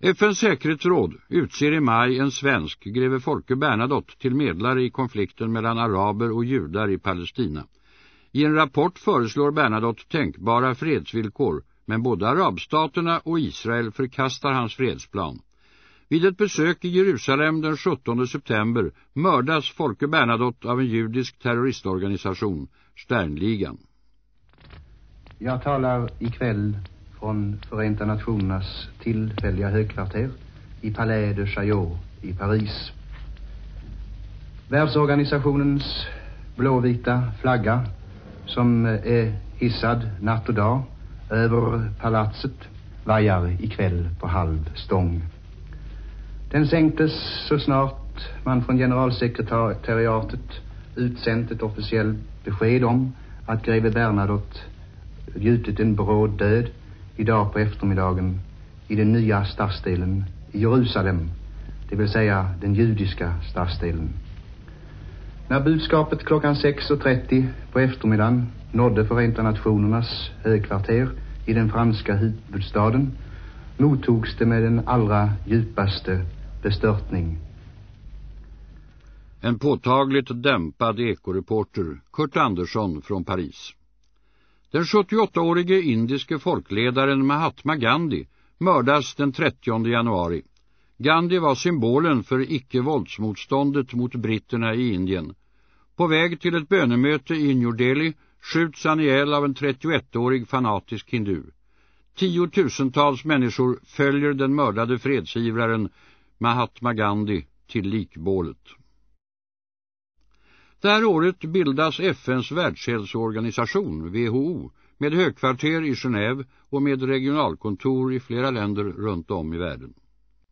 FNs säkerhetsråd utser i maj en svensk, greve Folke Bernadotte, till medlare i konflikten mellan araber och judar i Palestina. I en rapport föreslår Bernadotte tänkbara fredsvillkor, men både arabstaterna och Israel förkastar hans fredsplan. Vid ett besök i Jerusalem den 17 september mördas Folke Bernadotte av en judisk terroristorganisation, Sternligan. Jag talar ikväll från Förenta Nationernas tillfälliga högkvarter i Palais de Chaillot i Paris. Världsorganisationens blåvita flagga som eh, är hissad natt och dag över palatset vajar ikväll på halv stång. Den sänktes så snart man från generalsekretariatet utsänt ett officiellt besked om att greve Bernadotte gjutit en bråd död idag på eftermiddagen i den nya stadsdelen i Jerusalem, det vill säga den judiska stadsdelen. När budskapet klockan 6.30 på eftermiddagen nådde Förenta Nationernas högkvarter i den franska huvudstaden mottogs det med den allra djupaste bestörtning. En påtagligt dämpad ekoreporter, Kurt Andersson från Paris. Den 78-årige indiske folkledaren Mahatma Gandhi mördas den 30 januari. Gandhi var symbolen för icke-våldsmotståndet mot britterna i Indien. På väg till ett bönemöte i New Delhi skjuts han ihjäl av en 31-årig fanatisk hindu. Tiotusentals människor följer den mördade fredsivraren Mahatma Gandhi till likbålet. Det här året bildas FNs världshälsoorganisation, WHO, med högkvarter i Genève och med regionalkontor i flera länder runt om i världen.